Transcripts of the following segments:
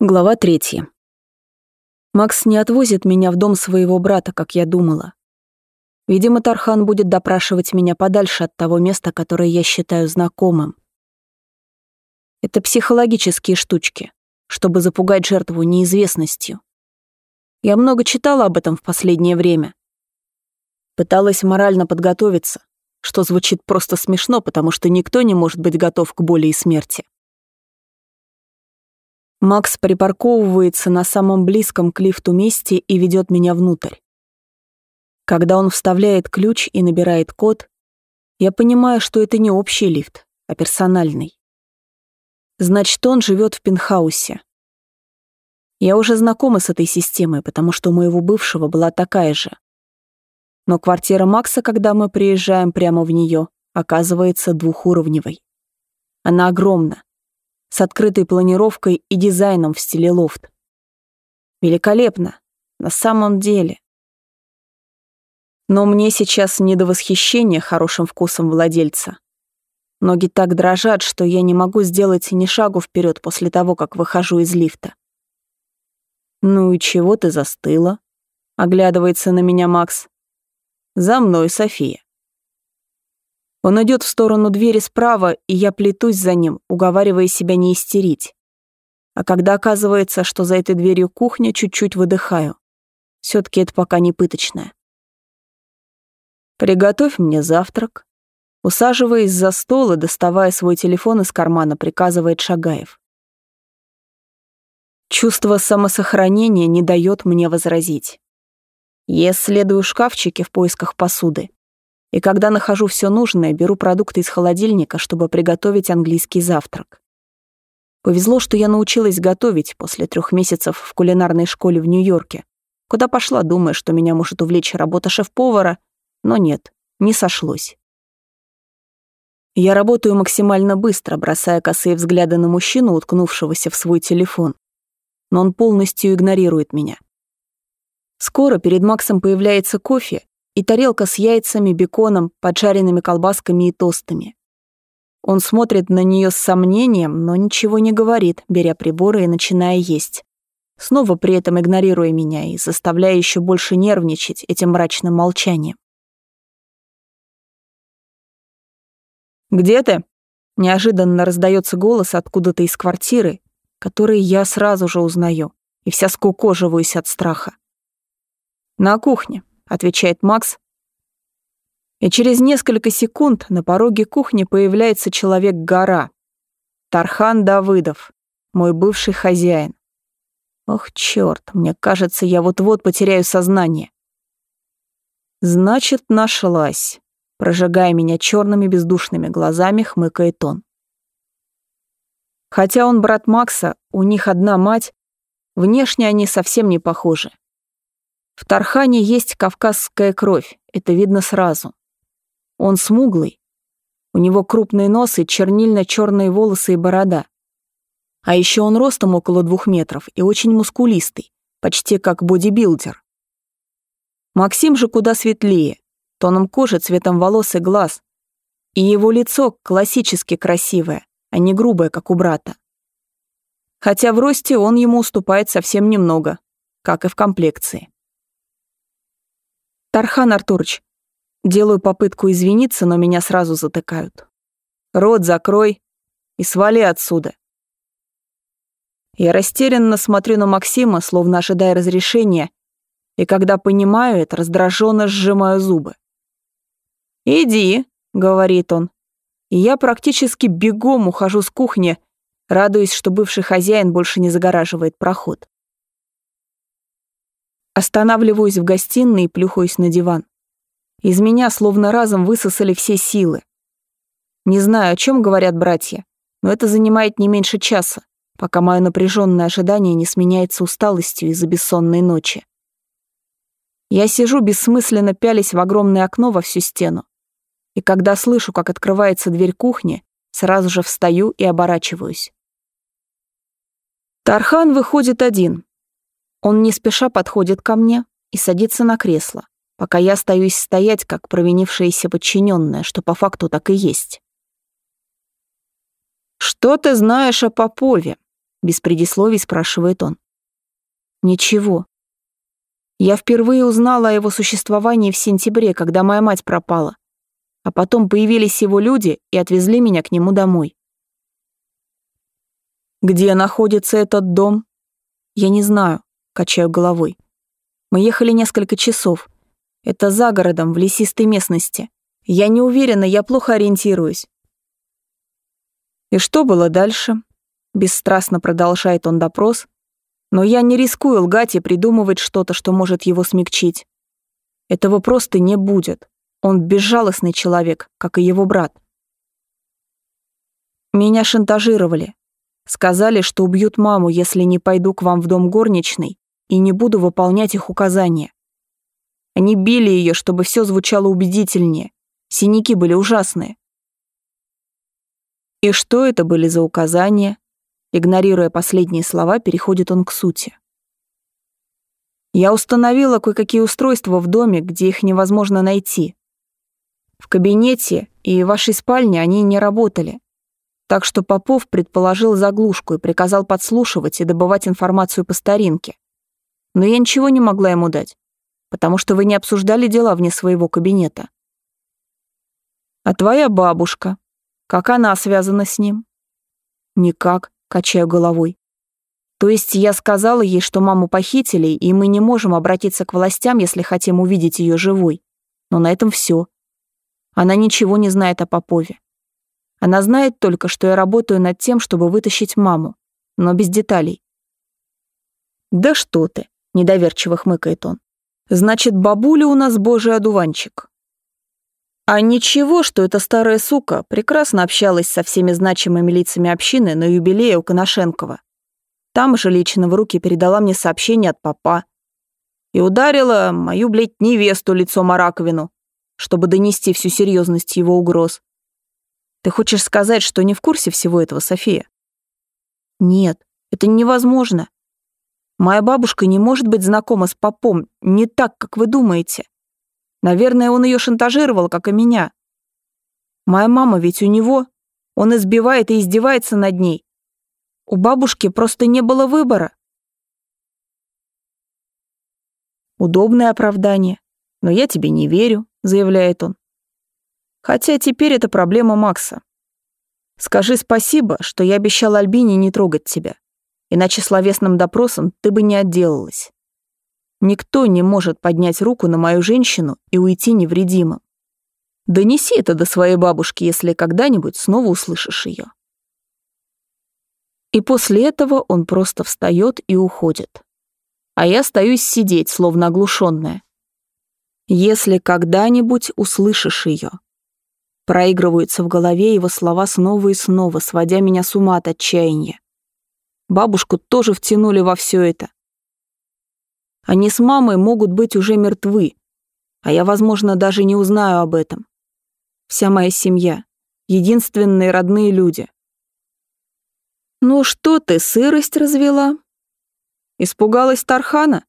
Глава третья. Макс не отвозит меня в дом своего брата, как я думала. Видимо, Тархан будет допрашивать меня подальше от того места, которое я считаю знакомым. Это психологические штучки, чтобы запугать жертву неизвестностью. Я много читала об этом в последнее время. Пыталась морально подготовиться, что звучит просто смешно, потому что никто не может быть готов к боли и смерти. Макс припарковывается на самом близком к лифту месте и ведет меня внутрь. Когда он вставляет ключ и набирает код, я понимаю, что это не общий лифт, а персональный. Значит, он живет в пентхаусе. Я уже знакома с этой системой, потому что у моего бывшего была такая же. Но квартира Макса, когда мы приезжаем прямо в нее, оказывается двухуровневой. Она огромна, с открытой планировкой и дизайном в стиле лофт. Великолепно, на самом деле. Но мне сейчас не до восхищения хорошим вкусом владельца. Ноги так дрожат, что я не могу сделать ни шагу вперед после того, как выхожу из лифта. «Ну и чего ты застыла?» — оглядывается на меня Макс. «За мной, София». Он идет в сторону двери справа, и я плетусь за ним, уговаривая себя не истерить. А когда оказывается, что за этой дверью кухня, чуть-чуть выдыхаю. все таки это пока не пыточное. «Приготовь мне завтрак», Усаживаясь за стол и доставая свой телефон из кармана, приказывает Шагаев. Чувство самосохранения не дает мне возразить. Я исследую шкафчики в поисках посуды. И когда нахожу все нужное, беру продукты из холодильника, чтобы приготовить английский завтрак. Повезло, что я научилась готовить после трех месяцев в кулинарной школе в Нью-Йорке, куда пошла, думая, что меня может увлечь работа шеф-повара, но нет, не сошлось. Я работаю максимально быстро, бросая косые взгляды на мужчину, уткнувшегося в свой телефон. Но он полностью игнорирует меня. Скоро перед Максом появляется кофе, и тарелка с яйцами, беконом, поджаренными колбасками и тостами. Он смотрит на нее с сомнением, но ничего не говорит, беря приборы и начиная есть. Снова при этом игнорируя меня и заставляя еще больше нервничать этим мрачным молчанием. «Где ты?» Неожиданно раздается голос откуда-то из квартиры, который я сразу же узнаю, и вся скукоживаюсь от страха. «На кухне», отвечает Макс. И через несколько секунд на пороге кухни появляется человек-гора. Тархан Давыдов, мой бывший хозяин. Ох, чёрт, мне кажется, я вот-вот потеряю сознание. Значит, нашлась. Прожигая меня черными бездушными глазами, хмыкает он. Хотя он брат Макса, у них одна мать, внешне они совсем не похожи. В Тархане есть кавказская кровь, это видно сразу. Он смуглый. У него крупный нос и чернильно-черные волосы и борода. А еще он ростом около двух метров и очень мускулистый, почти как бодибилдер. Максим же куда светлее, тоном кожи, цветом волос и глаз. И его лицо классически красивое, а не грубое, как у брата. Хотя в росте он ему уступает совсем немного, как и в комплекции. Тархан Артурыч, делаю попытку извиниться, но меня сразу затыкают. Рот закрой и свали отсюда. Я растерянно смотрю на Максима, словно ожидая разрешения, и когда понимаю это, раздраженно сжимаю зубы. «Иди», — говорит он, и я практически бегом ухожу с кухни, радуясь, что бывший хозяин больше не загораживает проход. Останавливаюсь в гостиной и плюхаюсь на диван. Из меня словно разом высосали все силы. Не знаю, о чем говорят братья, но это занимает не меньше часа, пока мое напряженное ожидание не сменяется усталостью из-за бессонной ночи. Я сижу бессмысленно пялись в огромное окно во всю стену. И когда слышу, как открывается дверь кухни, сразу же встаю и оборачиваюсь. Тархан выходит один, он не спеша подходит ко мне и садится на кресло, пока я остаюсь стоять, как провинившаяся подчиненная, что по факту так и есть. «Что ты знаешь о Попове?» Без предисловий спрашивает он. Ничего. Я впервые узнала о его существовании в сентябре, когда моя мать пропала. А потом появились его люди и отвезли меня к нему домой. Где находится этот дом? Я не знаю, качаю головой. Мы ехали несколько часов. Это за городом, в лесистой местности. Я не уверена, я плохо ориентируюсь. И что было дальше? Бесстрастно продолжает он допрос, но я не рискую лгать и придумывать что-то, что может его смягчить. Этого просто не будет. Он безжалостный человек, как и его брат. Меня шантажировали. Сказали, что убьют маму, если не пойду к вам в дом горничной и не буду выполнять их указания. Они били ее, чтобы все звучало убедительнее. Синяки были ужасные. И что это были за указания? Игнорируя последние слова, переходит он к сути. Я установила кое-какие устройства в доме, где их невозможно найти. В кабинете и в вашей спальне они не работали. Так что Попов предположил заглушку и приказал подслушивать и добывать информацию по старинке. Но я ничего не могла ему дать, потому что вы не обсуждали дела вне своего кабинета. А твоя бабушка, как она связана с ним? Никак. Качаю головой. То есть я сказала ей, что маму похитили, и мы не можем обратиться к властям, если хотим увидеть ее живой. Но на этом все. Она ничего не знает о Попове. Она знает только, что я работаю над тем, чтобы вытащить маму, но без деталей. «Да что ты!» — недоверчиво хмыкает он. «Значит, бабуля у нас божий одуванчик. А ничего, что эта старая сука прекрасно общалась со всеми значимыми лицами общины на юбилее у Коношенкова. Там же лично в руки передала мне сообщение от папа. И ударила мою, блядь, невесту лицом о раковину, чтобы донести всю серьезность его угроз. Ты хочешь сказать, что не в курсе всего этого, София? Нет, это невозможно. Моя бабушка не может быть знакома с попом не так, как вы думаете. Наверное, он ее шантажировал, как и меня. Моя мама ведь у него. Он избивает и издевается над ней. У бабушки просто не было выбора. Удобное оправдание. Но я тебе не верю, заявляет он. Хотя теперь это проблема Макса. Скажи спасибо, что я обещал Альбине не трогать тебя. Иначе словесным допросом ты бы не отделалась. Никто не может поднять руку на мою женщину и уйти невредимым. Донеси это до своей бабушки, если когда-нибудь снова услышишь ее. И после этого он просто встает и уходит. А я остаюсь сидеть, словно оглушенная. Если когда-нибудь услышишь ее. Проигрываются в голове его слова снова и снова, сводя меня с ума от отчаяния. Бабушку тоже втянули во все это. Они с мамой могут быть уже мертвы, а я, возможно, даже не узнаю об этом. Вся моя семья, единственные родные люди. «Ну что ты, сырость развела?» «Испугалась Тархана?»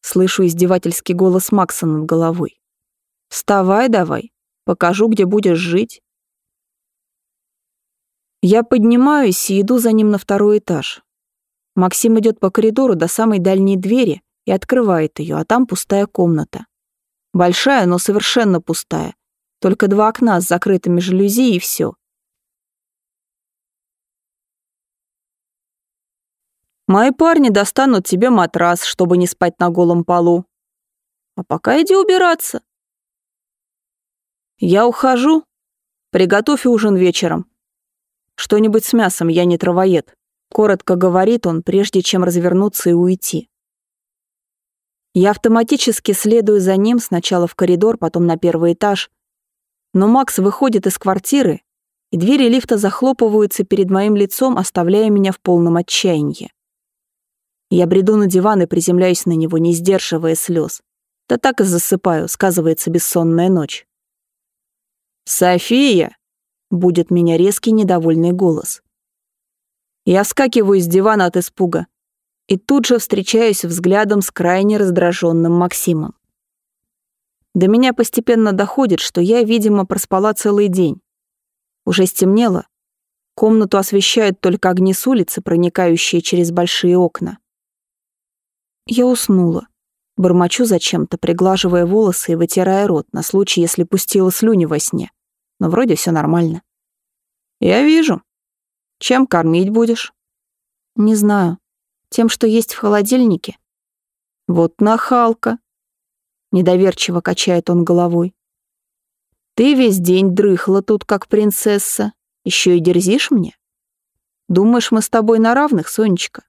Слышу издевательский голос Макса над головой. «Вставай давай, покажу, где будешь жить». Я поднимаюсь и иду за ним на второй этаж. Максим идет по коридору до самой дальней двери и открывает ее, а там пустая комната. Большая, но совершенно пустая. Только два окна с закрытыми жалюзи и все. Мои парни достанут тебе матрас, чтобы не спать на голом полу. А пока иди убираться. Я ухожу. Приготовь ужин вечером. Что-нибудь с мясом, я не травоед. Коротко говорит он, прежде чем развернуться и уйти. Я автоматически следую за ним сначала в коридор, потом на первый этаж. Но Макс выходит из квартиры, и двери лифта захлопываются перед моим лицом, оставляя меня в полном отчаянии. Я бреду на диван и приземляюсь на него, не сдерживая слез. Да так и засыпаю, сказывается бессонная ночь. «София!» — будет меня резкий недовольный голос. Я вскакиваю с дивана от испуга и тут же встречаюсь взглядом с крайне раздраженным Максимом. До меня постепенно доходит, что я, видимо, проспала целый день. Уже стемнело, Комнату освещают только огни с улицы, проникающие через большие окна. Я уснула. Бормочу зачем-то, приглаживая волосы и вытирая рот, на случай, если пустила слюни во сне. Но вроде все нормально. «Я вижу. Чем кормить будешь?» «Не знаю. Тем, что есть в холодильнике». «Вот нахалка!» Недоверчиво качает он головой. «Ты весь день дрыхла тут, как принцесса. Еще и дерзишь мне? Думаешь, мы с тобой на равных, Сонечка?»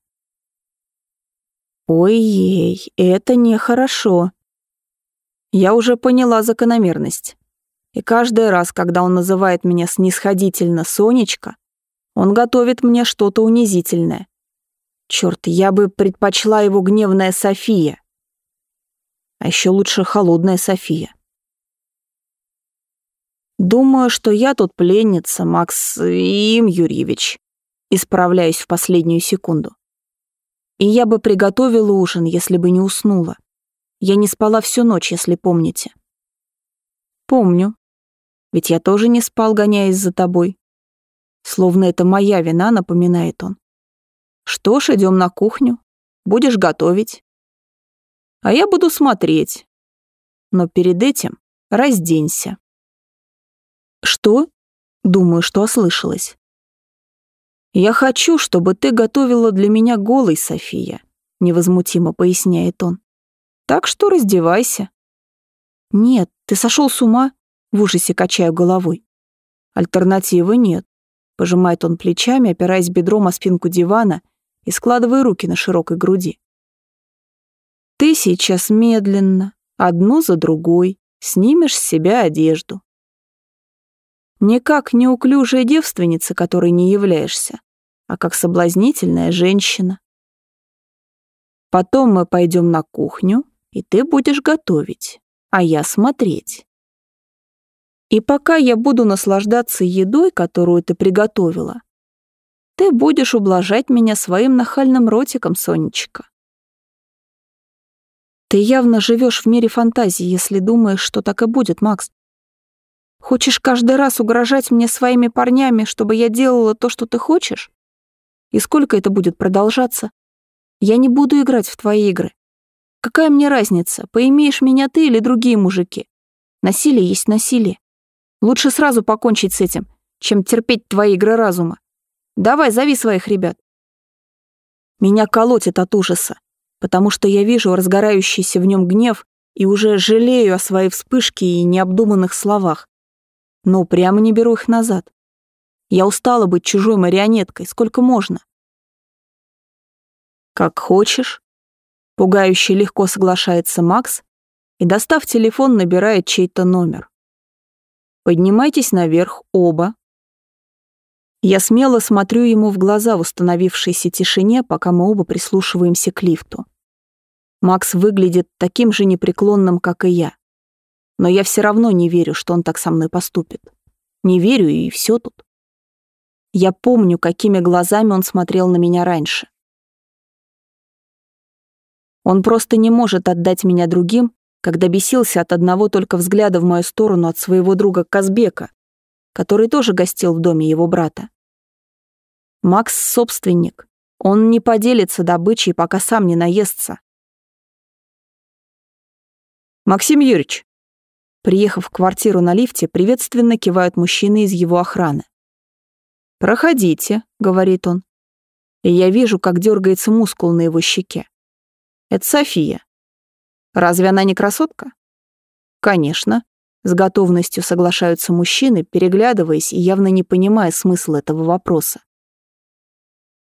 Ой-ей, это нехорошо. Я уже поняла закономерность. И каждый раз, когда он называет меня снисходительно Сонечка, он готовит мне что-то унизительное. Черт, я бы предпочла его гневная София. А еще лучше холодная София. Думаю, что я тут пленница, Макс Им Юрьевич. Исправляюсь в последнюю секунду. И я бы приготовила ужин, если бы не уснула. Я не спала всю ночь, если помните. Помню. Ведь я тоже не спал, гоняясь за тобой. Словно это моя вина, напоминает он. Что ж, идем на кухню. Будешь готовить. А я буду смотреть. Но перед этим разденься. Что? Думаю, что ослышалась. «Я хочу, чтобы ты готовила для меня голой, София», — невозмутимо поясняет он. «Так что раздевайся». «Нет, ты сошел с ума?» — в ужасе качаю головой. «Альтернативы нет», — пожимает он плечами, опираясь бедром о спинку дивана и складывая руки на широкой груди. «Ты сейчас медленно, одну за другой, снимешь с себя одежду. Не как неуклюжая девственница, которой не являешься, а как соблазнительная женщина. Потом мы пойдем на кухню, и ты будешь готовить, а я смотреть. И пока я буду наслаждаться едой, которую ты приготовила, ты будешь ублажать меня своим нахальным ротиком, Сонечка. Ты явно живешь в мире фантазии, если думаешь, что так и будет, Макс. Хочешь каждый раз угрожать мне своими парнями, чтобы я делала то, что ты хочешь? И сколько это будет продолжаться? Я не буду играть в твои игры. Какая мне разница, поимеешь меня ты или другие мужики? Насилие есть насилие. Лучше сразу покончить с этим, чем терпеть твои игры разума. Давай, зови своих ребят. Меня колотит от ужаса, потому что я вижу разгорающийся в нем гнев и уже жалею о своей вспышке и необдуманных словах но прямо не беру их назад. Я устала быть чужой марионеткой, сколько можно. Как хочешь. Пугающе легко соглашается Макс и, достав телефон, набирает чей-то номер. Поднимайтесь наверх оба. Я смело смотрю ему в глаза в установившейся тишине, пока мы оба прислушиваемся к лифту. Макс выглядит таким же непреклонным, как и я но я все равно не верю, что он так со мной поступит. Не верю, и все тут. Я помню, какими глазами он смотрел на меня раньше. Он просто не может отдать меня другим, когда бесился от одного только взгляда в мою сторону от своего друга Казбека, который тоже гостил в доме его брата. Макс — собственник. Он не поделится добычей, пока сам не наестся. «Максим Юрьевич, Приехав в квартиру на лифте, приветственно кивают мужчины из его охраны. «Проходите», — говорит он. И я вижу, как дергается мускул на его щеке. «Это София. Разве она не красотка?» «Конечно», — с готовностью соглашаются мужчины, переглядываясь и явно не понимая смысла этого вопроса.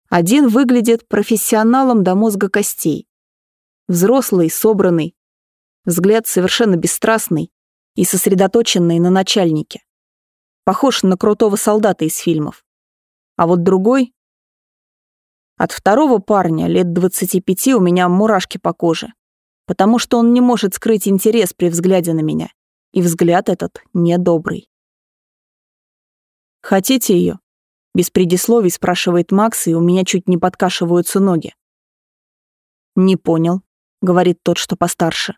Один выглядит профессионалом до мозга костей. Взрослый, собранный, взгляд совершенно бесстрастный, и сосредоточенный на начальнике. Похож на крутого солдата из фильмов. А вот другой... От второго парня, лет 25, у меня мурашки по коже, потому что он не может скрыть интерес при взгляде на меня, и взгляд этот недобрый. «Хотите ее? Без предисловий спрашивает Макс, и у меня чуть не подкашиваются ноги. «Не понял», — говорит тот, что постарше.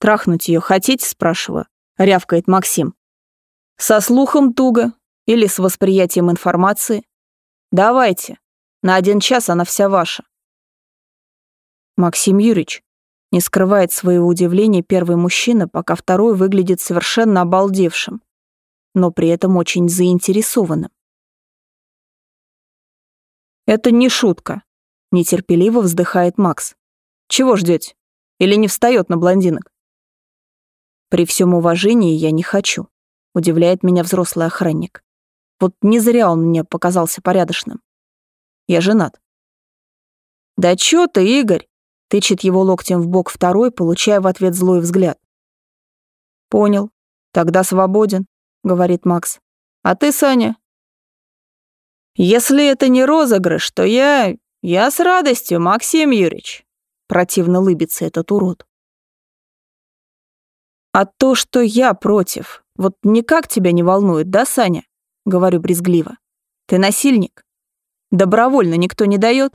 «Трахнуть ее хотите?» — спрашиваю. Рявкает Максим. Со слухом туго. Или с восприятием информации? Давайте. На один час она вся ваша. Максим Юрьевич не скрывает своего удивления первый мужчина, пока второй выглядит совершенно обалдевшим, но при этом очень заинтересованным. «Это не шутка», — нетерпеливо вздыхает Макс. «Чего ждете? Или не встает на блондинок?» «При всем уважении я не хочу», — удивляет меня взрослый охранник. «Вот не зря он мне показался порядочным. Я женат». «Да чё ты, Игорь?» — тычет его локтем в бок второй, получая в ответ злой взгляд. «Понял. Тогда свободен», — говорит Макс. «А ты, Саня, «Если это не розыгрыш, то я... я с радостью, Максим Юрьевич», — противно лыбится этот урод. «А то, что я против, вот никак тебя не волнует, да, Саня?» — говорю брезгливо. «Ты насильник? Добровольно никто не дает?»